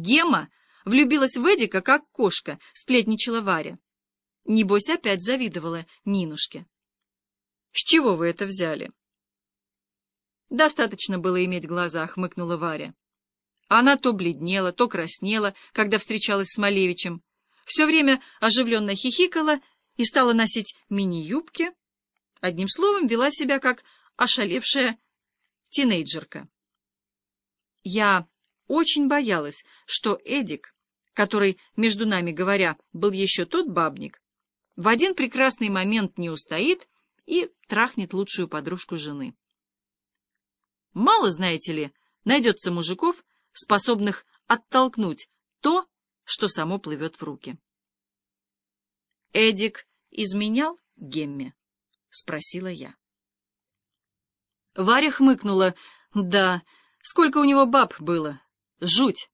Гема влюбилась в Эдика, как кошка, сплетничала Варя. Небось, опять завидовала Нинушке. С чего вы это взяли? Достаточно было иметь глаза, хмыкнула Варя. Она то бледнела, то краснела, когда встречалась с Малевичем, все время оживленно хихикала и стала носить мини-юбки. Одним словом, вела себя как ошалевшая тинейджерка. Я очень боялась, что Эдик, который, между нами говоря, был еще тот бабник, в один прекрасный момент не устоит и трахнет лучшую подружку жены. Мало, знаете ли, найдется мужиков, способных оттолкнуть то, что само плывет в руки. «Эдик изменял Гемме?» — спросила я. Варя хмыкнула. «Да, сколько у него баб было? Жуть!»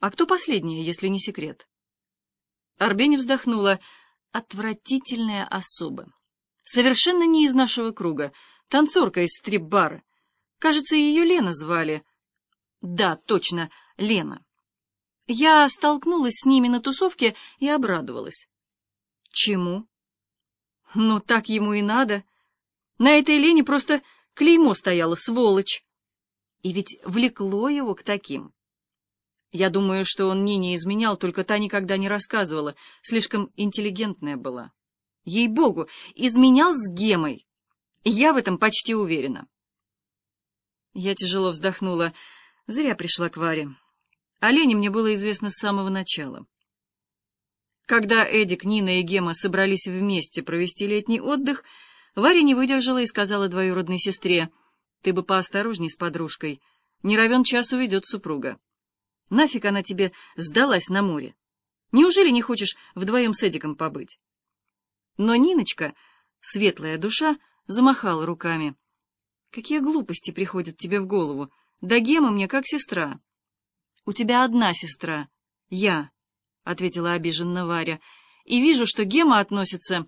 «А кто последняя, если не секрет?» Арбени вздохнула. «Отвратительная особа. Совершенно не из нашего круга. Танцорка из стрип-бара. Кажется, ее Лена звали». «Да, точно, Лена». Я столкнулась с ними на тусовке и обрадовалась. Чему? Ну, так ему и надо. На этой Лене просто клеймо стояло, сволочь. И ведь влекло его к таким. Я думаю, что он Нине изменял, только та никогда не рассказывала, слишком интеллигентная была. Ей-богу, изменял с Гемой. Я в этом почти уверена. Я тяжело вздохнула. Зря пришла к Варе. О Лене мне было известно с самого начала. Когда Эдик, Нина и Гема собрались вместе провести летний отдых, Варя не выдержала и сказала двоюродной сестре, «Ты бы поосторожней с подружкой, не равен час уведет супруга. Нафиг она тебе сдалась на море? Неужели не хочешь вдвоем с Эдиком побыть?» Но Ниночка, светлая душа, замахала руками. «Какие глупости приходят тебе в голову? Да Гема мне как сестра». У тебя одна сестра. Я, — ответила обиженно Варя. И вижу, что Гема относится...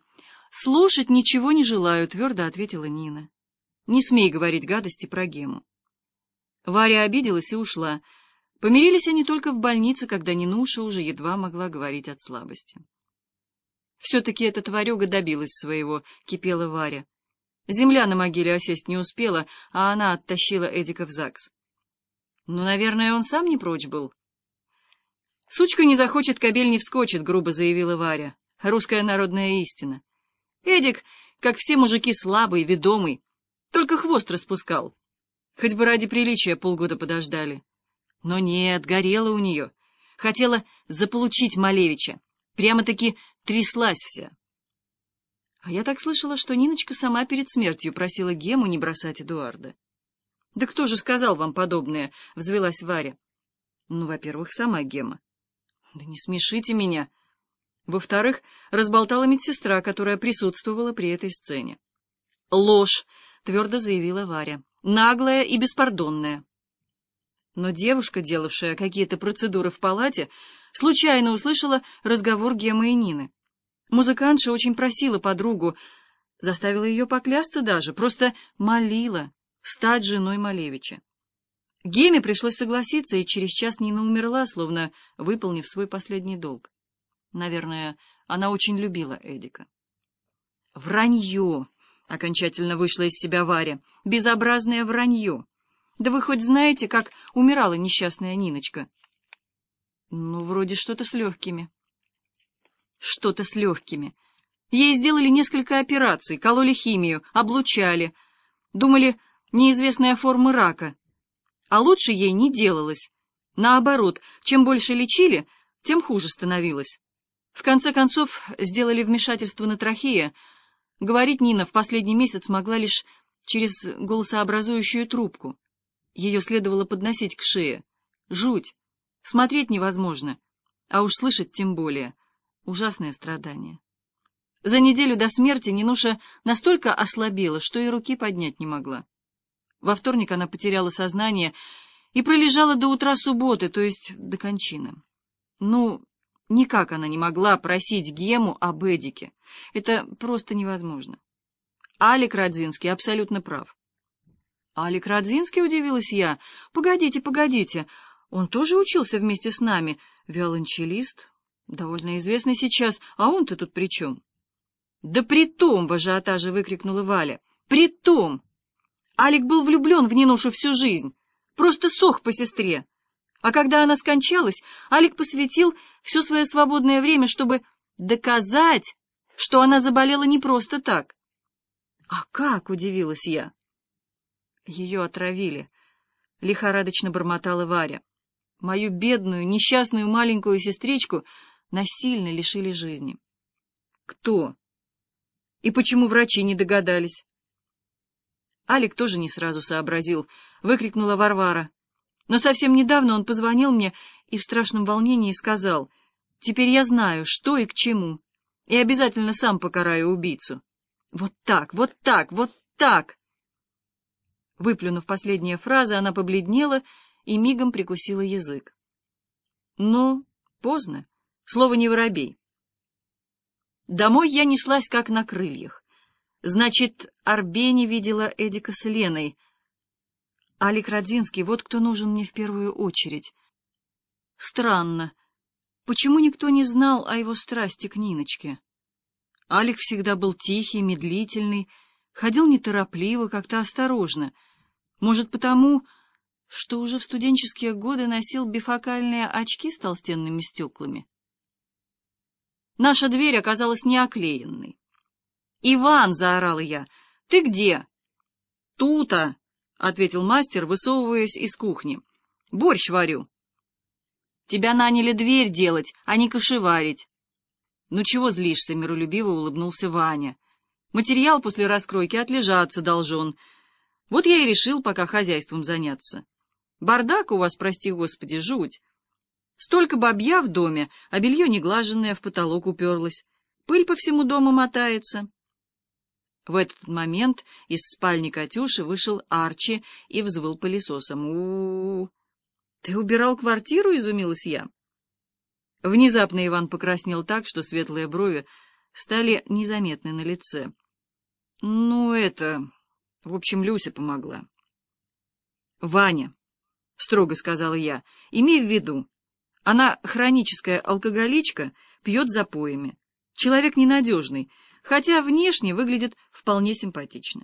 Слушать ничего не желаю, — твердо ответила Нина. Не смей говорить гадости про Гему. Варя обиделась и ушла. Помирились они только в больнице, когда Нинуша уже едва могла говорить от слабости. Все-таки эта тварюга добилась своего, — кипела Варя. Земля на могиле осесть не успела, а она оттащила Эдика в ЗАГС. Ну, наверное, он сам не прочь был. «Сучка не захочет, кобель не вскочит», — грубо заявила Варя. Русская народная истина. Эдик, как все мужики, слабый, ведомый, только хвост распускал. Хоть бы ради приличия полгода подождали. Но нет, горела у нее. Хотела заполучить Малевича. Прямо-таки тряслась вся. А я так слышала, что Ниночка сама перед смертью просила Гему не бросать Эдуарда. «Да кто же сказал вам подобное?» — взвелась Варя. «Ну, во-первых, сама Гема». «Да не смешите меня!» Во-вторых, разболтала медсестра, которая присутствовала при этой сцене. «Ложь!» — твердо заявила Варя. «Наглая и беспардонная». Но девушка, делавшая какие-то процедуры в палате, случайно услышала разговор Гемы и Нины. Музыкантша очень просила подругу, заставила ее поклясться даже, просто молила, стать женой Малевича. Геме пришлось согласиться, и через час Нина умерла, словно выполнив свой последний долг. Наверное, она очень любила Эдика. «Вранье!» — окончательно вышла из себя Варя. «Безобразное вранье! Да вы хоть знаете, как умирала несчастная Ниночка?» «Ну, вроде что-то с легкими». «Что-то с легкими. Ей сделали несколько операций, кололи химию, облучали. Думали, неизвестная форма рака. А лучше ей не делалось. Наоборот, чем больше лечили, тем хуже становилось. В конце концов, сделали вмешательство на трахея. Говорить Нина в последний месяц могла лишь через голосообразующую трубку. Ее следовало подносить к шее. Жуть. Смотреть невозможно. А уж слышать тем более. Ужасное страдание. За неделю до смерти Нинуша настолько ослабела, что и руки поднять не могла. Во вторник она потеряла сознание и пролежала до утра субботы, то есть до кончины. Ну, никак она не могла просить Гему об Эдике. Это просто невозможно. Алик Радзинский абсолютно прав. Алик Радзинский, удивилась я. Погодите, погодите. Он тоже учился вместе с нами. Виолончелист, довольно известный сейчас. А он-то тут при чем? Да при том, в ажиотаже выкрикнула Валя. При том! Алик был влюблен в Нинушу всю жизнь. Просто сох по сестре. А когда она скончалась, Алик посвятил все свое свободное время, чтобы доказать, что она заболела не просто так. «А как?» — удивилась я. Ее отравили. Лихорадочно бормотала Варя. Мою бедную, несчастную маленькую сестричку насильно лишили жизни. Кто? И почему врачи не догадались? Алик тоже не сразу сообразил, выкрикнула Варвара. Но совсем недавно он позвонил мне и в страшном волнении сказал, «Теперь я знаю, что и к чему, и обязательно сам покараю убийцу». Вот так, вот так, вот так! Выплюнув последние фразы, она побледнела и мигом прикусила язык. Но поздно, слово не воробей. Домой я неслась как на крыльях. Значит, Арбени видела Эдика с Леной. Алик Родзинский, вот кто нужен мне в первую очередь. Странно. Почему никто не знал о его страсти к Ниночке? Алик всегда был тихий, медлительный, ходил неторопливо, как-то осторожно. Может, потому, что уже в студенческие годы носил бифокальные очки с толстенными стеклами? Наша дверь оказалась не оклеенной. «Иван!» — заорала я. «Ты где?» «Тута!» — ответил мастер, высовываясь из кухни. «Борщ варю». «Тебя наняли дверь делать, а не кошеварить». «Ну чего злишься?» — миролюбиво улыбнулся Ваня. «Материал после раскройки отлежаться должен. Вот я и решил пока хозяйством заняться. Бардак у вас, прости господи, жуть. Столько бабья в доме, а белье неглаженное в потолок уперлось. Пыль по всему дому мотается». В этот момент из спальни Катюши вышел Арчи и взвыл пылесосом. у у, -у. «Ты убирал квартиру?» — изумилась я. Внезапно Иван покраснел так, что светлые брови стали незаметны на лице. «Ну, это... В общем, Люся помогла». «Ваня», — строго сказала я, — «имей в виду, она хроническая алкоголичка, пьет запоями. Человек ненадежный, хотя внешне выглядит вполне симпатично».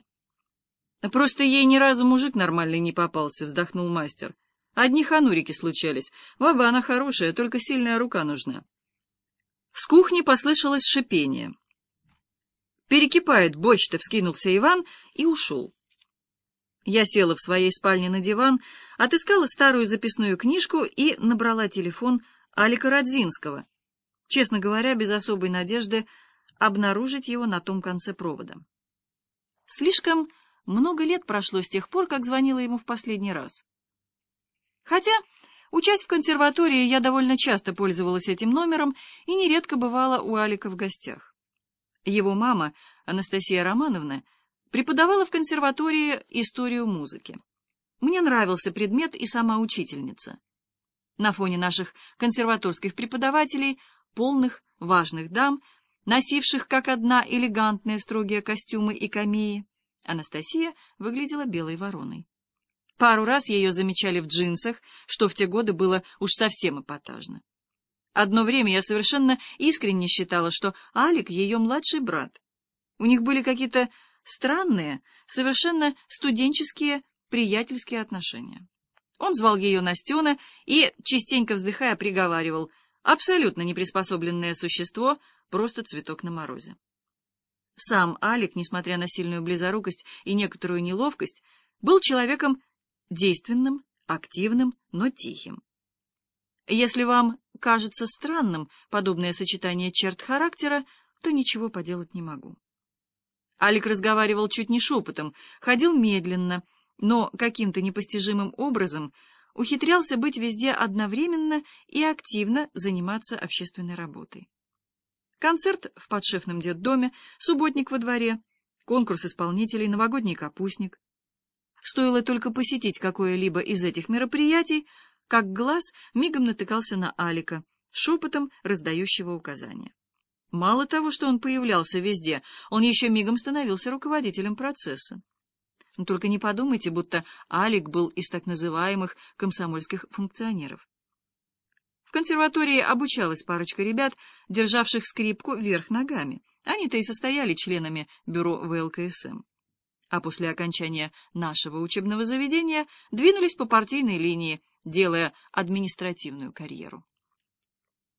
«Просто ей ни разу мужик нормальный не попался», — вздохнул мастер. Одни ханурики случались. Баба она хорошая, только сильная рука нужна. С кухни послышалось шипение. «Перекипает борщ-то!» — вскинулся Иван и ушел. Я села в своей спальне на диван, отыскала старую записную книжку и набрала телефон Алика Родзинского, честно говоря, без особой надежды обнаружить его на том конце провода. Слишком много лет прошло с тех пор, как звонила ему в последний раз. Хотя, учась в консерватории, я довольно часто пользовалась этим номером и нередко бывала у Алика в гостях. Его мама, Анастасия Романовна, преподавала в консерватории историю музыки. Мне нравился предмет и сама учительница. На фоне наших консерваторских преподавателей, полных, важных дам, носивших как одна элегантные строгие костюмы и камеи, Анастасия выглядела белой вороной. Пару раз ее замечали в джинсах, что в те годы было уж совсем эпатажно. Одно время я совершенно искренне считала, что Алик — ее младший брат. У них были какие-то странные, совершенно студенческие, приятельские отношения. Он звал ее Настена и, частенько вздыхая, приговаривал «абсолютно неприспособленное существо, просто цветок на морозе». Сам Алик, несмотря на сильную близорукость и некоторую неловкость, был человеком действенным, активным, но тихим. Если вам кажется странным подобное сочетание черт характера, то ничего поделать не могу. Алик разговаривал чуть не шепотом, ходил медленно, но каким-то непостижимым образом ухитрялся быть везде одновременно и активно заниматься общественной работой. Концерт в подшефном детдоме, субботник во дворе, конкурс исполнителей, новогодний капустник. Стоило только посетить какое-либо из этих мероприятий, как глаз мигом натыкался на Алика, шепотом раздающего указания. Мало того, что он появлялся везде, он еще мигом становился руководителем процесса. Но только не подумайте, будто Алик был из так называемых комсомольских функционеров. В консерватории обучалась парочка ребят, державших скрипку вверх ногами. Они-то и состояли членами бюро ВЛКСМ. А после окончания нашего учебного заведения двинулись по партийной линии, делая административную карьеру.